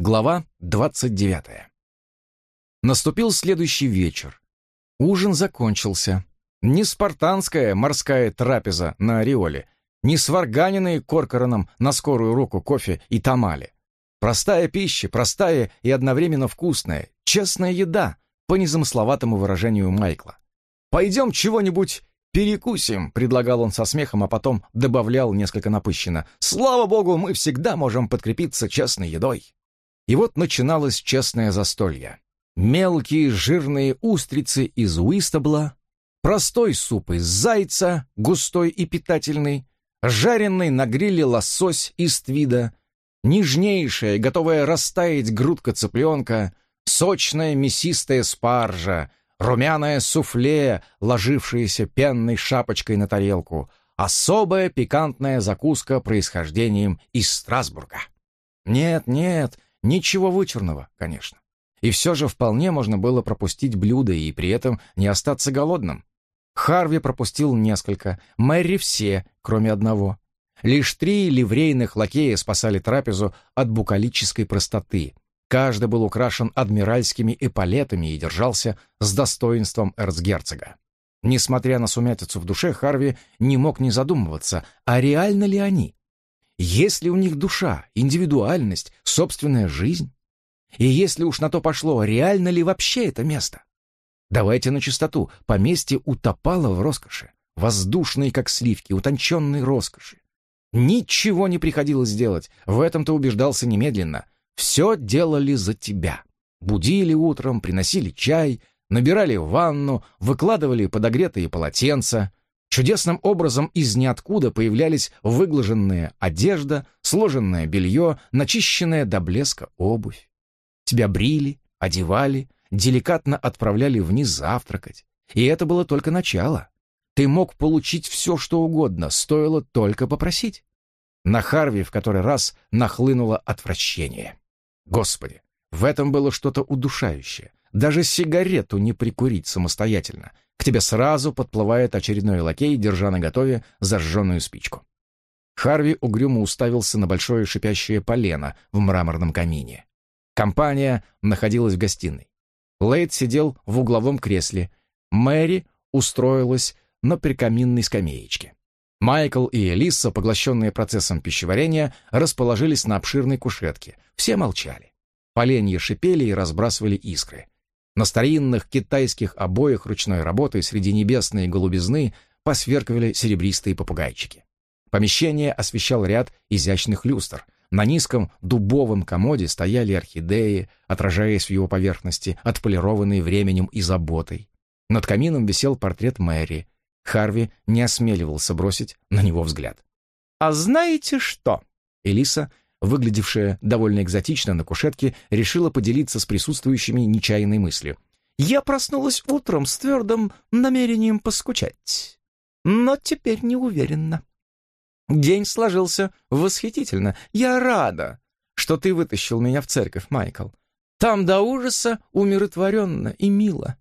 Глава 29. Наступил следующий вечер. Ужин закончился. Не спартанская морская трапеза на ореоле, не сварганенные Коркораном на скорую руку кофе и тамали. Простая пища, простая и одновременно вкусная, честная еда, по незамысловатому выражению Майкла. «Пойдем чего-нибудь перекусим», — предлагал он со смехом, а потом добавлял несколько напыщенно. «Слава богу, мы всегда можем подкрепиться честной едой». И вот начиналось честное застолье. Мелкие жирные устрицы из уистобла, простой суп из зайца, густой и питательный, жареный на гриле лосось из твида, нежнейшая, готовая растаять грудка цыпленка, сочная мясистая спаржа, румяное суфле, ложившееся пенной шапочкой на тарелку, особая пикантная закуска происхождением из Страсбурга. Нет, нет, Ничего вычурного, конечно. И все же вполне можно было пропустить блюдо и при этом не остаться голодным. Харви пропустил несколько, Мэри все, кроме одного. Лишь три ливрейных лакея спасали трапезу от букалической простоты. Каждый был украшен адмиральскими эполетами и держался с достоинством эрцгерцога. Несмотря на сумятицу в душе, Харви не мог не задумываться, а реально ли они? Есть ли у них душа, индивидуальность, собственная жизнь? И если уж на то пошло, реально ли вообще это место? Давайте на чистоту. Поместье утопало в роскоши. Воздушные, как сливки, утонченной роскоши. Ничего не приходилось делать. В этом-то убеждался немедленно. Все делали за тебя. Будили утром, приносили чай, набирали ванну, выкладывали подогретые полотенца. Чудесным образом из ниоткуда появлялись выглаженная одежда, сложенное белье, начищенная до блеска обувь. Тебя брили, одевали, деликатно отправляли вниз завтракать. И это было только начало. Ты мог получить все, что угодно, стоило только попросить. На Харви в который раз нахлынуло отвращение. Господи, в этом было что-то удушающее. Даже сигарету не прикурить самостоятельно — к тебе сразу подплывает очередной лакей, держа на готове зажженную спичку. Харви угрюмо уставился на большое шипящее полено в мраморном камине. Компания находилась в гостиной. Лейд сидел в угловом кресле. Мэри устроилась на прикаминной скамеечке. Майкл и Элиса, поглощенные процессом пищеварения, расположились на обширной кушетке. Все молчали. Поленья шипели и разбрасывали искры. На старинных китайских обоях ручной работы среди небесной голубизны посверкивали серебристые попугайчики. Помещение освещал ряд изящных люстр. На низком дубовом комоде стояли орхидеи, отражаясь в его поверхности, отполированные временем и заботой. Над камином висел портрет Мэри. Харви не осмеливался бросить на него взгляд. «А знаете что?» Элиса выглядевшая довольно экзотично на кушетке, решила поделиться с присутствующими нечаянной мыслью. «Я проснулась утром с твердым намерением поскучать, но теперь не уверена. День сложился восхитительно. Я рада, что ты вытащил меня в церковь, Майкл. Там до ужаса умиротворенно и мило.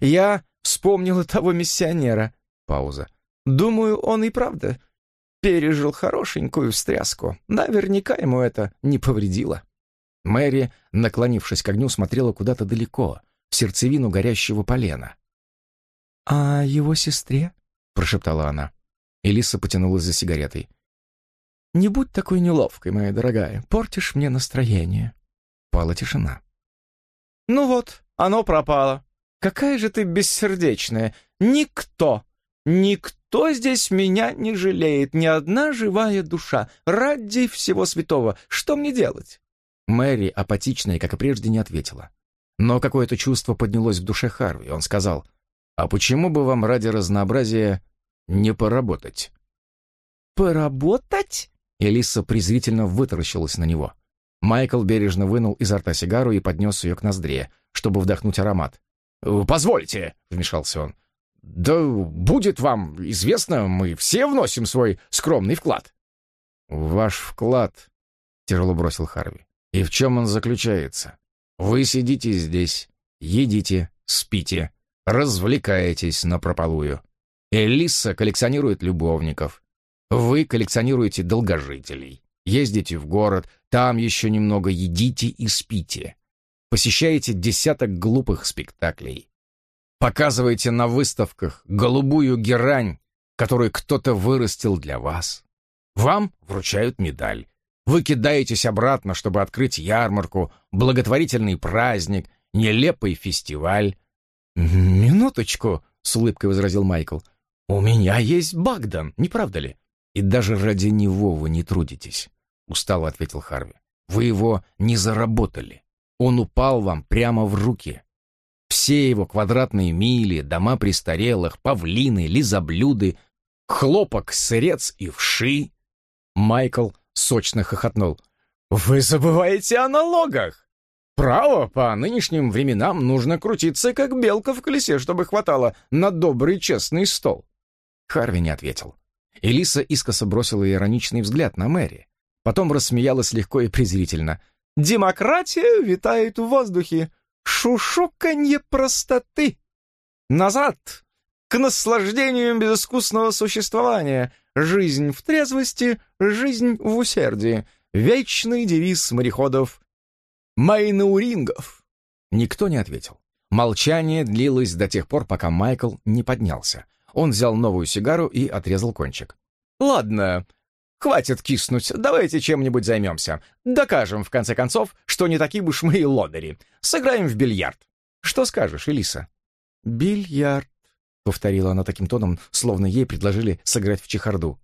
Я вспомнила того миссионера». Пауза. «Думаю, он и правда пережил хорошенькую встряску. Наверняка ему это не повредило. Мэри, наклонившись к огню, смотрела куда-то далеко, в сердцевину горящего полена. «А его сестре?» — прошептала она. Элиса потянулась за сигаретой. «Не будь такой неловкой, моя дорогая, портишь мне настроение». Пала тишина. «Ну вот, оно пропало. Какая же ты бессердечная. Никто, никто Никто здесь меня не жалеет, ни одна живая душа. Ради всего святого, что мне делать?» Мэри, апатичная, как и прежде, не ответила. Но какое-то чувство поднялось в душе Харви. Он сказал, «А почему бы вам ради разнообразия не поработать?» «Поработать?» Элиса презрительно вытаращилась на него. Майкл бережно вынул изо рта сигару и поднес ее к ноздре, чтобы вдохнуть аромат. «Позвольте», — вмешался он, «Да будет вам известно, мы все вносим свой скромный вклад». «Ваш вклад», — тяжело бросил Харви. «И в чем он заключается? Вы сидите здесь, едите, спите, развлекаетесь напропалую. Элиса коллекционирует любовников. Вы коллекционируете долгожителей. Ездите в город, Там еще немного едите и спите. Посещаете десяток глупых спектаклей. Показываете на выставках голубую герань, которую кто-то вырастил для вас. Вам вручают медаль. Вы кидаетесь обратно, чтобы открыть ярмарку, благотворительный праздник, нелепый фестиваль. «Минуточку», — с улыбкой возразил Майкл. «У меня есть Багдан, не правда ли? И даже ради него вы не трудитесь», — устало ответил Харви. «Вы его не заработали. Он упал вам прямо в руки. Все его квадратные мили, дома престарелых, павлины, лизоблюды, хлопок, сырец и вши». Майкл сочно хохотнул. «Вы забываете о налогах!» Право, по нынешним временам нужно крутиться, как белка в колесе, чтобы хватало на добрый честный стол. Харви не ответил. Элиса искоса бросила ироничный взгляд на Мэри. Потом рассмеялась легко и презрительно. «Демократия витает в воздухе. Шушуканье простоты. Назад! К наслаждению безыскусного существования. Жизнь в трезвости, жизнь в усердии. Вечный девиз мореходов Майнаурингов!» Никто не ответил. Молчание длилось до тех пор, пока Майкл не поднялся. Он взял новую сигару и отрезал кончик. «Ладно, хватит киснуть, давайте чем-нибудь займемся. Докажем, в конце концов, что не такие уж мы и лодыри. Сыграем в бильярд. Что скажешь, Элиса?» «Бильярд», — повторила она таким тоном, словно ей предложили сыграть в чехарду.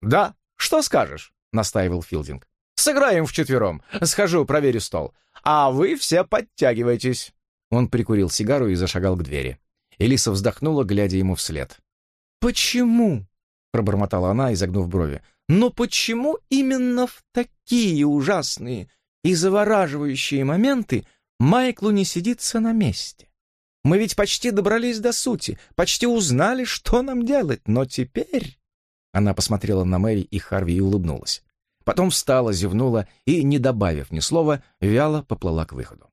«Да, что скажешь?» — настаивал Филдинг. Сыграем вчетвером. Схожу, проверю стол. А вы все подтягивайтесь». Он прикурил сигару и зашагал к двери. Элиса вздохнула, глядя ему вслед. «Почему?» — пробормотала она, изогнув брови. «Но почему именно в такие ужасные и завораживающие моменты Майклу не сидится на месте? Мы ведь почти добрались до сути, почти узнали, что нам делать, но теперь...» Она посмотрела на Мэри и Харви и улыбнулась. Потом встала, зевнула и, не добавив ни слова, вяло поплыла к выходу.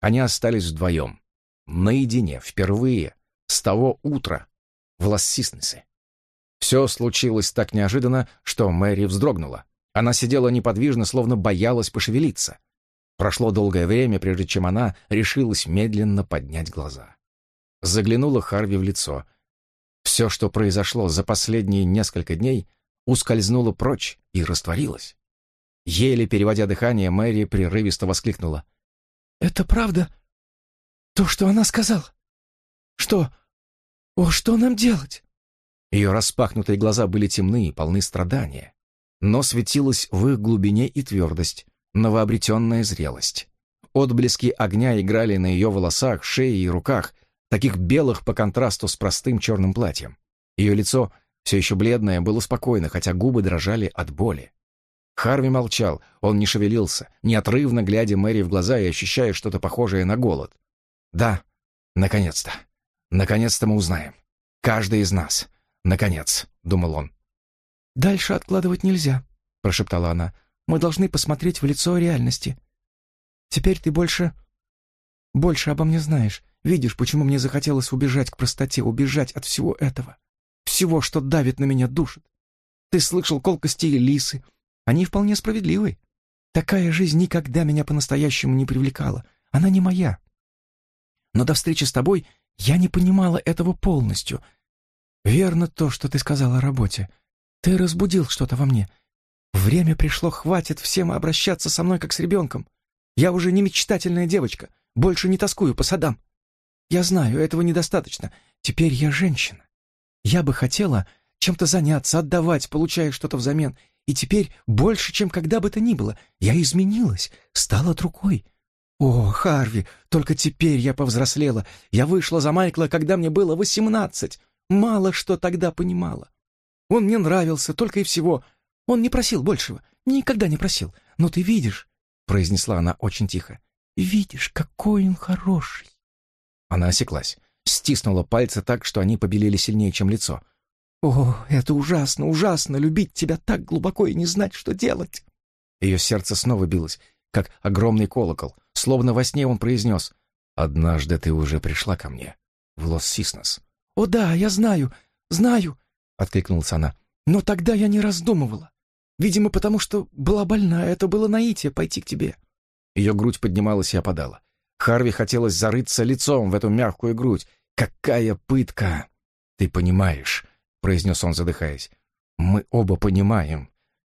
Они остались вдвоем, наедине, впервые, с того утра, в Лассиснесе. Все случилось так неожиданно, что Мэри вздрогнула. Она сидела неподвижно, словно боялась пошевелиться. Прошло долгое время, прежде чем она решилась медленно поднять глаза. Заглянула Харви в лицо. Все, что произошло за последние несколько дней, ускользнула прочь и растворилась. Еле переводя дыхание, Мэри прерывисто воскликнула. «Это правда? То, что она сказала? Что? О, что нам делать?» Ее распахнутые глаза были темны и полны страдания, но светилась в их глубине и твердость, новообретенная зрелость. Отблески огня играли на ее волосах, шее и руках, таких белых по контрасту с простым черным платьем. Ее лицо все еще бледное, было спокойно, хотя губы дрожали от боли. Харви молчал, он не шевелился, неотрывно глядя Мэри в глаза и ощущая что-то похожее на голод. «Да, наконец-то. Наконец-то мы узнаем. Каждый из нас. Наконец», — думал он. «Дальше откладывать нельзя», — прошептала она. «Мы должны посмотреть в лицо реальности. Теперь ты больше... больше обо мне знаешь. Видишь, почему мне захотелось убежать к простоте, убежать от всего этого всего, что давит на меня, душит. Ты слышал колкости Элисы. Они вполне справедливы. Такая жизнь никогда меня по-настоящему не привлекала. Она не моя. Но до встречи с тобой я не понимала этого полностью. Верно то, что ты сказала о работе. Ты разбудил что-то во мне. Время пришло, хватит всем обращаться со мной, как с ребенком. Я уже не мечтательная девочка, больше не тоскую по садам. Я знаю, этого недостаточно. Теперь я женщина. Я бы хотела чем-то заняться, отдавать, получая что-то взамен. И теперь больше, чем когда бы то ни было, я изменилась, стала другой. О, Харви, только теперь я повзрослела. Я вышла за Майкла, когда мне было восемнадцать. Мало что тогда понимала. Он мне нравился, только и всего. Он не просил большего, никогда не просил. Но ты видишь, — произнесла она очень тихо, — видишь, какой он хороший. Она осеклась стиснула пальцы так, что они побелели сильнее, чем лицо. «О, это ужасно, ужасно, любить тебя так глубоко и не знать, что делать!» Ее сердце снова билось, как огромный колокол. Словно во сне он произнес «Однажды ты уже пришла ко мне, в Лос-Сиснос». «О да, я знаю, знаю!» — откликнулась она. «Но тогда я не раздумывала. Видимо, потому что была больна, это было наитие пойти к тебе». Ее грудь поднималась и опадала. Харви хотелось зарыться лицом в эту мягкую грудь. «Какая пытка!» «Ты понимаешь», — произнес он, задыхаясь. «Мы оба понимаем.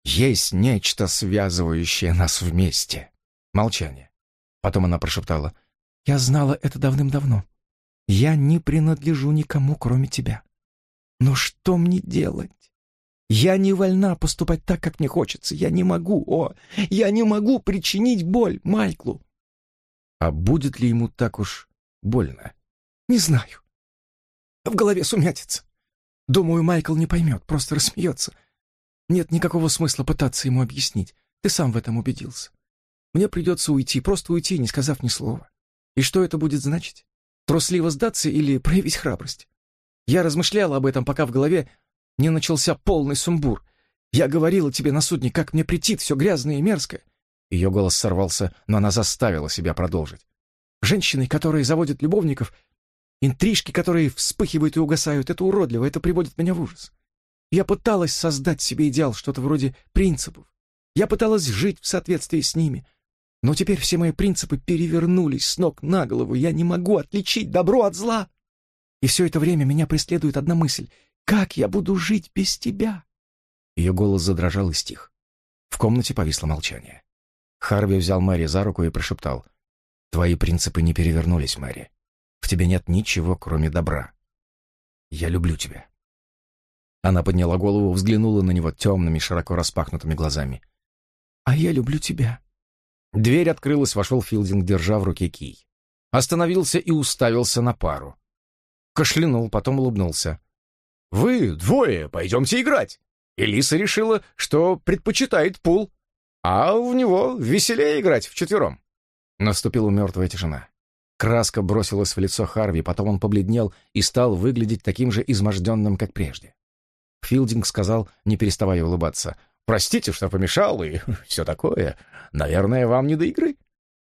Есть нечто, связывающее нас вместе». Молчание. Потом она прошептала. «Я знала это давным-давно. Я не принадлежу никому, кроме тебя. Но что мне делать? Я не вольна поступать так, как мне хочется. Я не могу, о, я не могу причинить боль Майклу. А будет ли ему так уж больно? Не знаю. В голове сумятица. Думаю, Майкл не поймет, просто рассмеется. Нет никакого смысла пытаться ему объяснить. Ты сам в этом убедился. Мне придется уйти, просто уйти, не сказав ни слова. И что это будет значить? Трусливо сдаться или проявить храбрость? Я размышляла об этом, пока в голове не начался полный сумбур. Я говорила тебе на судне, как мне претит все грязное и мерзкое. Ее голос сорвался, но она заставила себя продолжить. Женщины, которые заводят любовников, интрижки, которые вспыхивают и угасают, это уродливо, это приводит меня в ужас. Я пыталась создать себе идеал, что-то вроде принципов. Я пыталась жить в соответствии с ними. Но теперь все мои принципы перевернулись с ног на голову. Я не могу отличить добро от зла. И все это время меня преследует одна мысль. Как я буду жить без тебя?» Ее голос задрожал и стих. В комнате повисло молчание. Харви взял Мэри за руку и прошептал. «Твои принципы не перевернулись, Мэри. В тебе нет ничего, кроме добра. Я люблю тебя». Она подняла голову, взглянула на него темными, широко распахнутыми глазами. «А я люблю тебя». Дверь открылась, вошел Филдинг, держа в руке кий. Остановился и уставился на пару. Кашлянул, потом улыбнулся. Вы двое пойдемте играть. Элиса решила, что предпочитает пул, а в него веселее играть вчетвером. Наступила мертвая тишина. Краска бросилась в лицо Харви, потом он побледнел и стал выглядеть таким же изможденным, как прежде. Филдинг сказал, не переставая улыбаться, «Простите, что помешал и все такое. Наверное, вам не до игры.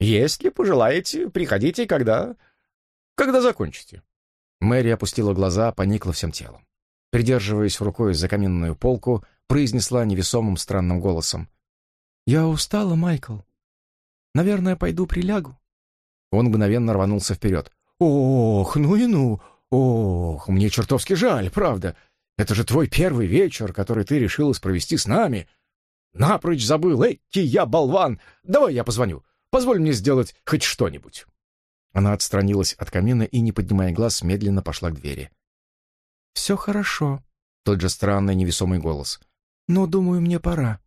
Если пожелаете, приходите, когда... когда закончите». Мэри опустила глаза, поникла всем телом придерживаясь рукой за каминную полку, произнесла невесомым странным голосом. «Я устала, Майкл. Наверное, пойду прилягу». Он мгновенно рванулся вперед. «Ох, ну и ну! Ох, мне чертовски жаль, правда. Это же твой первый вечер, который ты решилась провести с нами. Напрочь забыл, эти я болван! Давай я позвоню. Позволь мне сделать хоть что-нибудь». Она отстранилась от камина и, не поднимая глаз, медленно пошла к двери. «Все хорошо», — тот же странный невесомый голос. «Но, думаю, мне пора,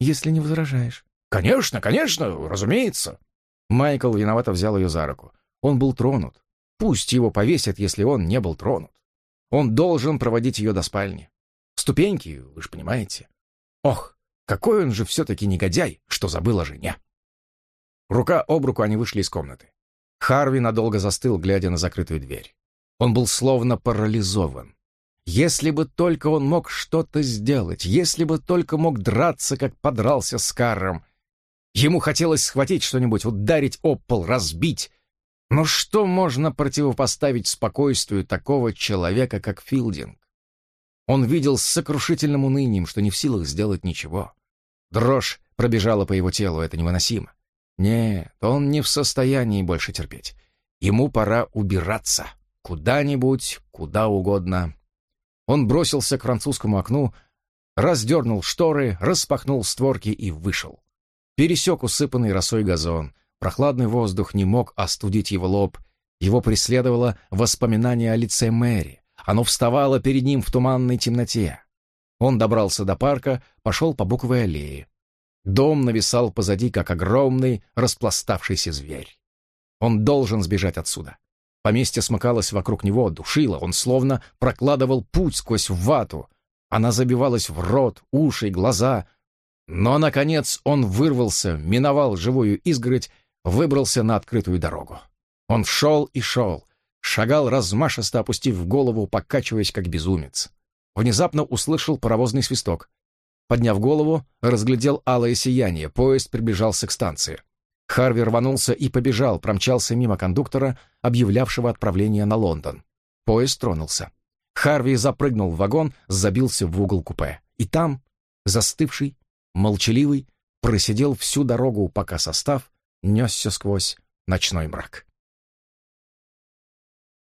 если не возражаешь». «Конечно, конечно, разумеется». Майкл виновато взял ее за руку. Он был тронут. Пусть его повесят, если он не был тронут. Он должен проводить ее до спальни. Ступеньки, вы же понимаете. Ох, какой он же все-таки негодяй, что забыл о жене. Рука об руку они вышли из комнаты. Харви надолго застыл, глядя на закрытую дверь. Он был словно парализован. Если бы только он мог что-то сделать, если бы только мог драться, как подрался с Карром. Ему хотелось схватить что-нибудь, ударить об пол, разбить. Но что можно противопоставить спокойствию такого человека, как Филдинг? Он видел с сокрушительным унынием, что не в силах сделать ничего. Дрожь пробежала по его телу, это невыносимо. Нет, он не в состоянии больше терпеть. Ему пора убираться. Куда-нибудь, куда угодно, он бросился к французскому окну, раздернул шторы, распахнул створки и вышел. Пересек усыпанный росой газон. Прохладный воздух не мог остудить его лоб. Его преследовало воспоминание о лице Мэри. Оно вставало перед ним в туманной темноте. Он добрался до парка, пошел по буковой аллее. Дом нависал позади, как огромный распластавшийся зверь. Он должен сбежать отсюда. Поместье смыкалось вокруг него, душило, он словно прокладывал путь сквозь вату. Она забивалась в рот, уши, глаза. Но, наконец, он вырвался, миновал живую изгородь, выбрался на открытую дорогу. Он шел и шел, шагал размашисто, опустив голову, покачиваясь, как безумец. Внезапно услышал паровозный свисток. Подняв голову, разглядел алое сияние, поезд приближался к станции. Харви рванулся и побежал, промчался мимо кондуктора, объявлявшего отправление на Лондон. Поезд тронулся. Харви запрыгнул в вагон, забился в угол купе. И там, застывший, молчаливый, просидел всю дорогу, пока состав несся сквозь ночной мрак.